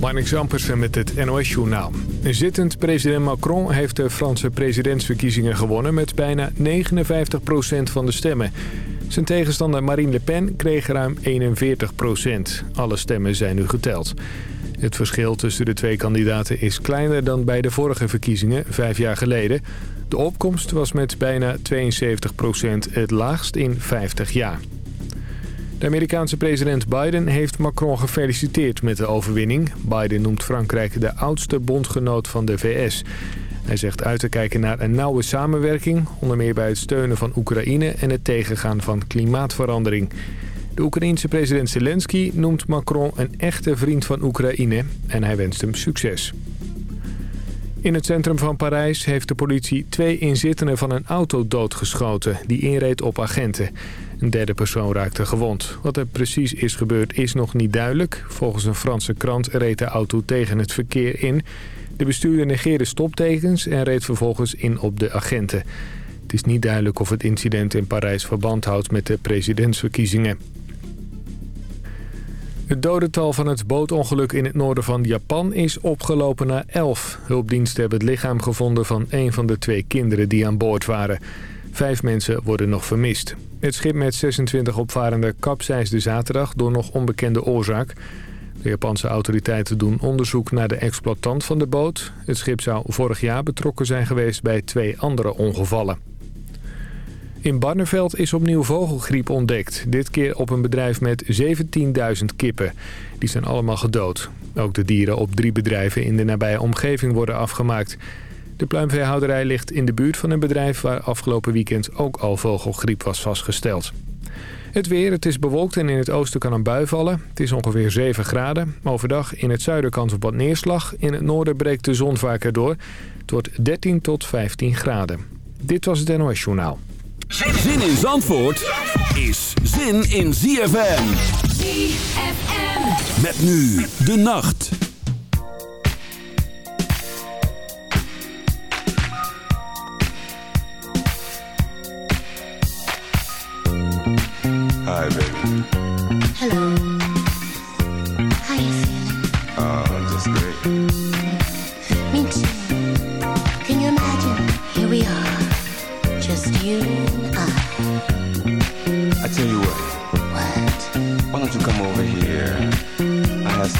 Marnix Ampersen met het NOS-journaal. Zittend president Macron heeft de Franse presidentsverkiezingen gewonnen... met bijna 59% van de stemmen. Zijn tegenstander Marine Le Pen kreeg ruim 41% Alle stemmen zijn nu geteld. Het verschil tussen de twee kandidaten is kleiner dan bij de vorige verkiezingen, vijf jaar geleden. De opkomst was met bijna 72% het laagst in 50 jaar. De Amerikaanse president Biden heeft Macron gefeliciteerd met de overwinning. Biden noemt Frankrijk de oudste bondgenoot van de VS. Hij zegt uit te kijken naar een nauwe samenwerking... onder meer bij het steunen van Oekraïne en het tegengaan van klimaatverandering. De Oekraïense president Zelensky noemt Macron een echte vriend van Oekraïne... en hij wenst hem succes. In het centrum van Parijs heeft de politie twee inzittenden van een auto doodgeschoten... die inreed op agenten. Een derde persoon raakte gewond. Wat er precies is gebeurd is nog niet duidelijk. Volgens een Franse krant reed de auto tegen het verkeer in. De bestuurder negeerde stoptekens en reed vervolgens in op de agenten. Het is niet duidelijk of het incident in Parijs verband houdt met de presidentsverkiezingen. Het dodental van het bootongeluk in het noorden van Japan is opgelopen naar 11. Hulpdiensten hebben het lichaam gevonden van een van de twee kinderen die aan boord waren. Vijf mensen worden nog vermist. Het schip met 26 opvarenden kapseisde zaterdag door nog onbekende oorzaak. De Japanse autoriteiten doen onderzoek naar de exploitant van de boot. Het schip zou vorig jaar betrokken zijn geweest bij twee andere ongevallen. In Barneveld is opnieuw vogelgriep ontdekt. Dit keer op een bedrijf met 17.000 kippen. Die zijn allemaal gedood. Ook de dieren op drie bedrijven in de nabije omgeving worden afgemaakt. De pluimveehouderij ligt in de buurt van een bedrijf... waar afgelopen weekend ook al vogelgriep was vastgesteld. Het weer, het is bewolkt en in het oosten kan een bui vallen. Het is ongeveer 7 graden. Overdag in het zuiden kans op wat neerslag. In het noorden breekt de zon vaker door. Het wordt 13 tot 15 graden. Dit was het NOS Journaal. Zin in Zandvoort is zin in ZFM. ZFM. Met nu de nacht.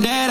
Saque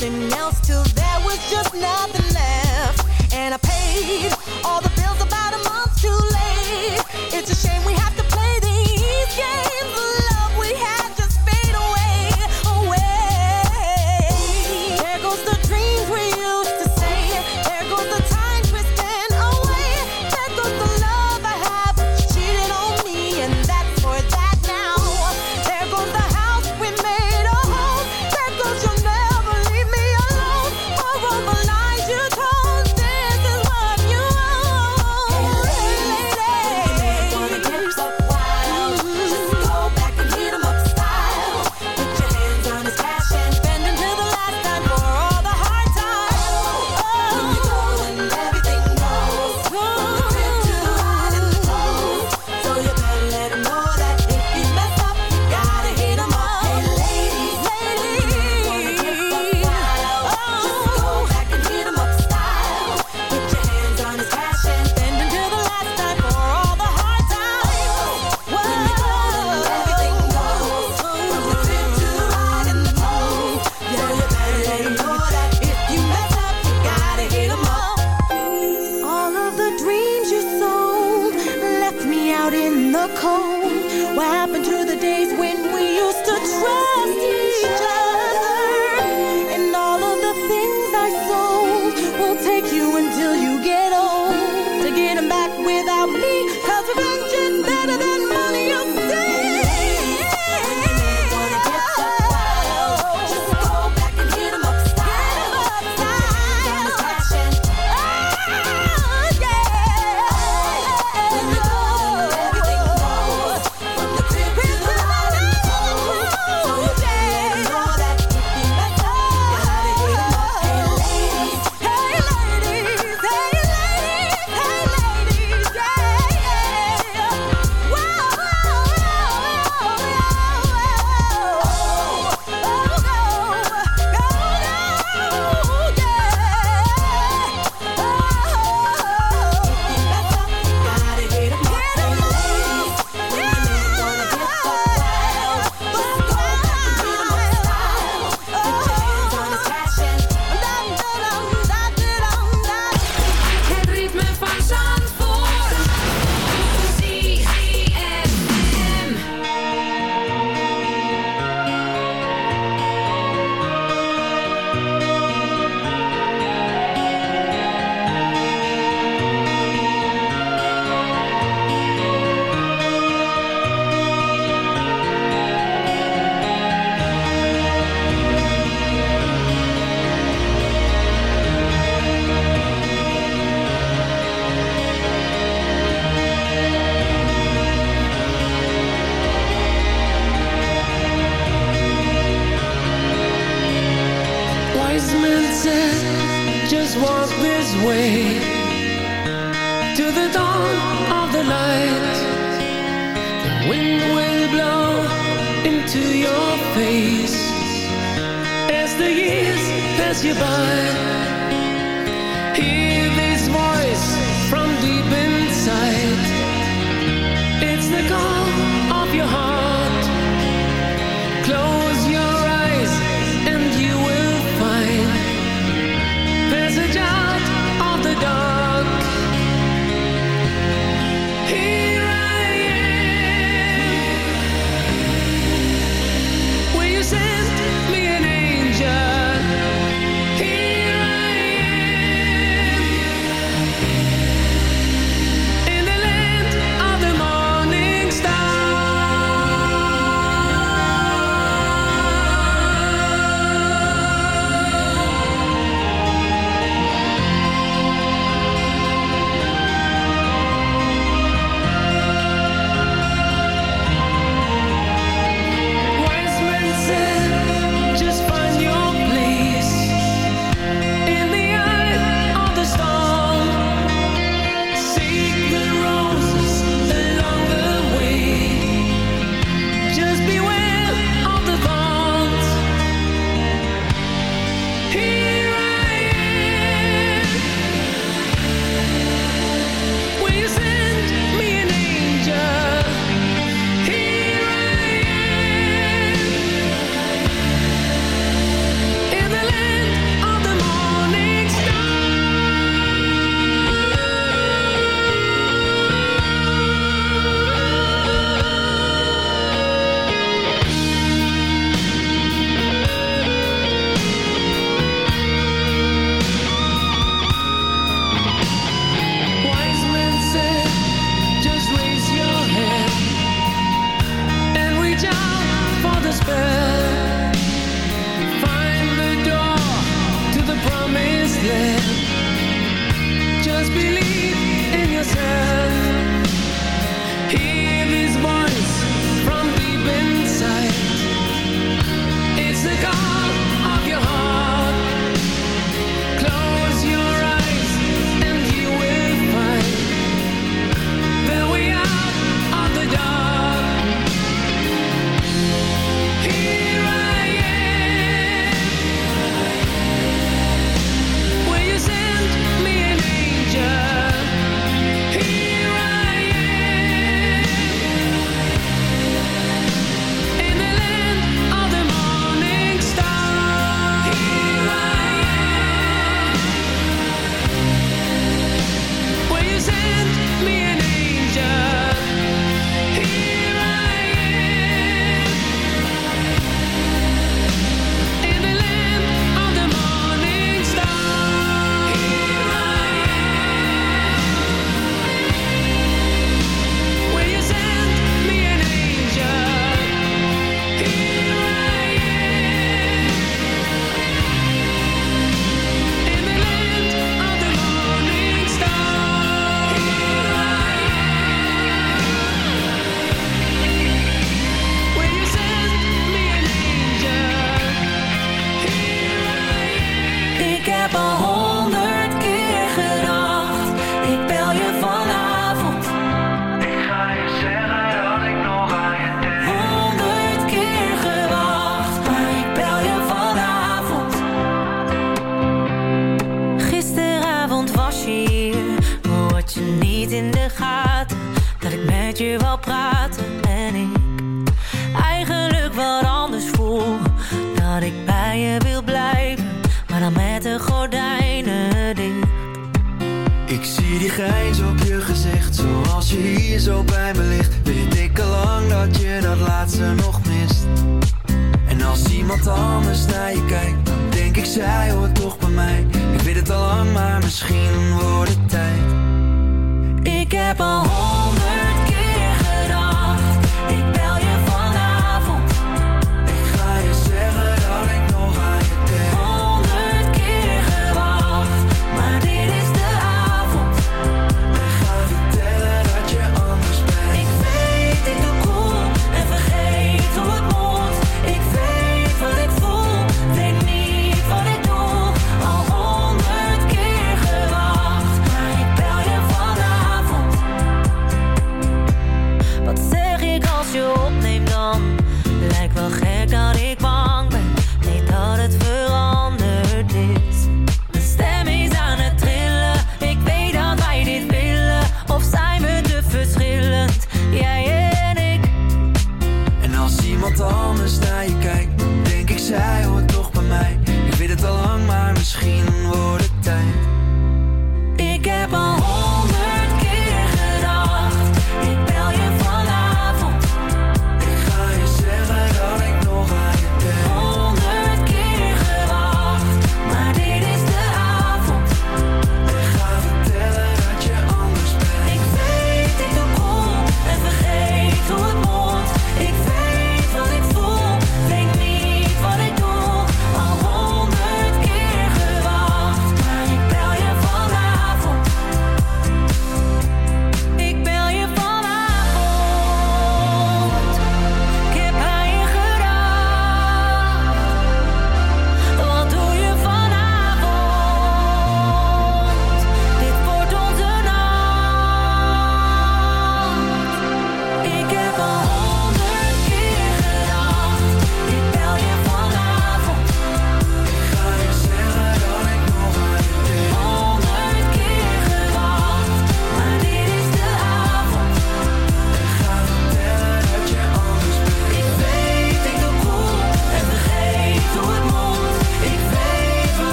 nothing else till there was just nothing left. And I paid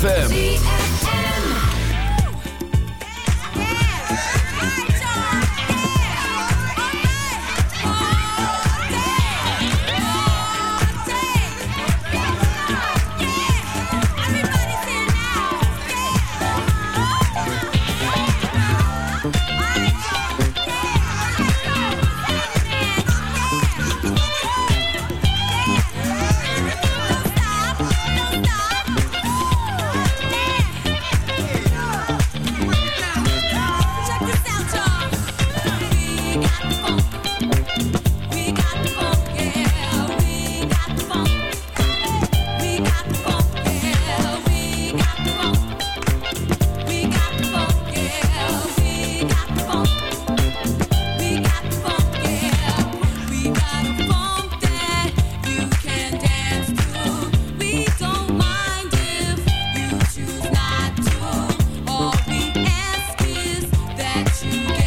ZFM. Yes.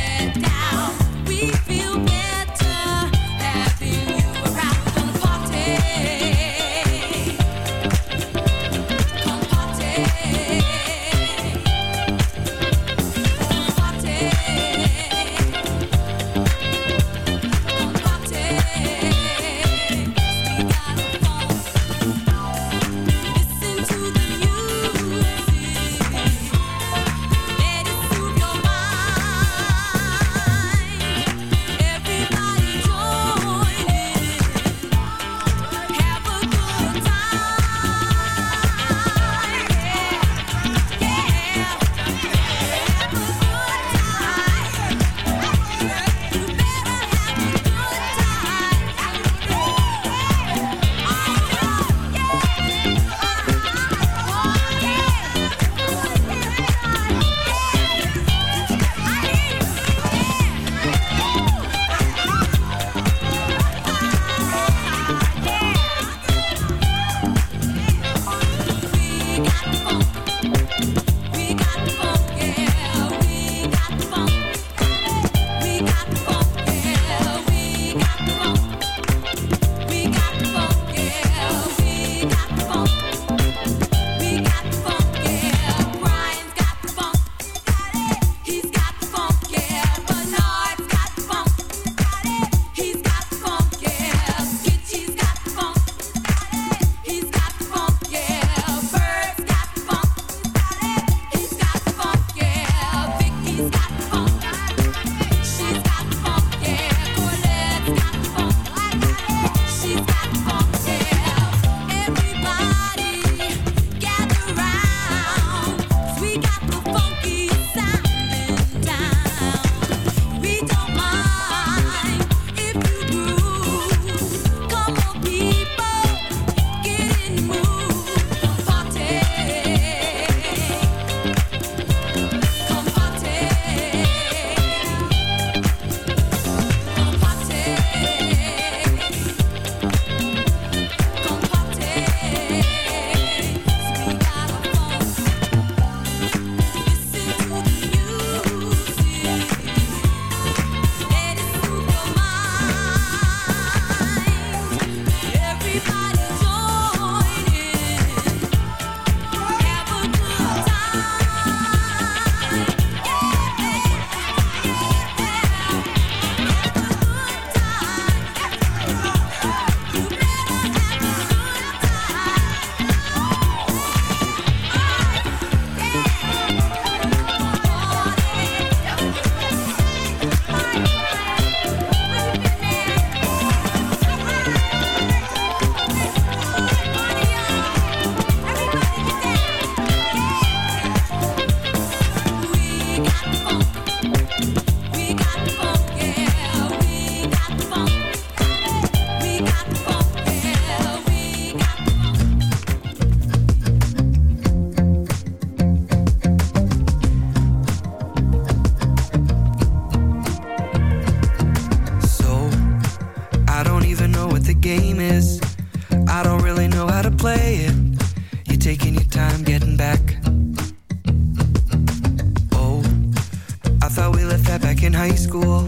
That back in high school.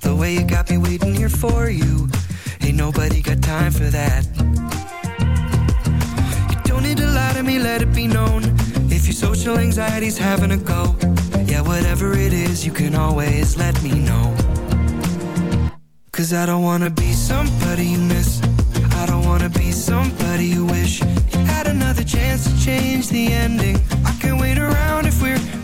The way you got me waiting here for you. Ain't nobody got time for that. You don't need to lie to me, let it be known. If your social anxiety's having a go, yeah, whatever it is, you can always let me know. Cause I don't wanna be somebody you miss. I don't wanna be somebody you wish you had another chance to change the ending. I can't wait around if we're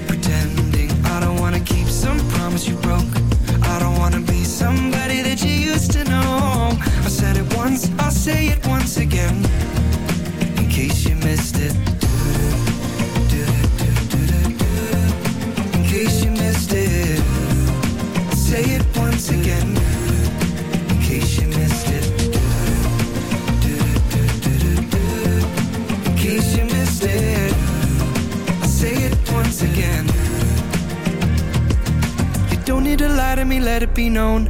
once again. In case you missed it. In case you missed it. Say it once again. In case you missed it. In case you missed it, say it once again. You don't need to lie to me, let it be known.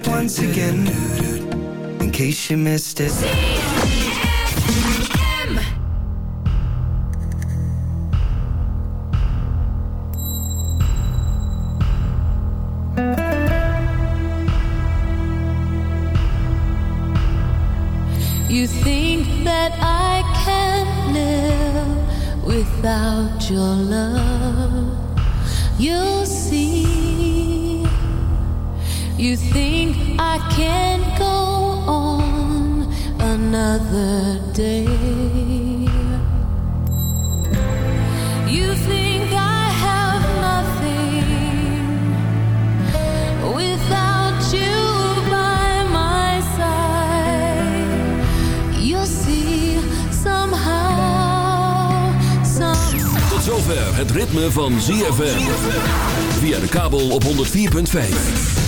It once again. In case you missed it. You think that I can live without your love. You'll see. You think I can go on another day. You think I have nothing without you by my side. You'll see somehow, somehow. Tot zover het ritme van ZFM. Via de kabel op 104.5.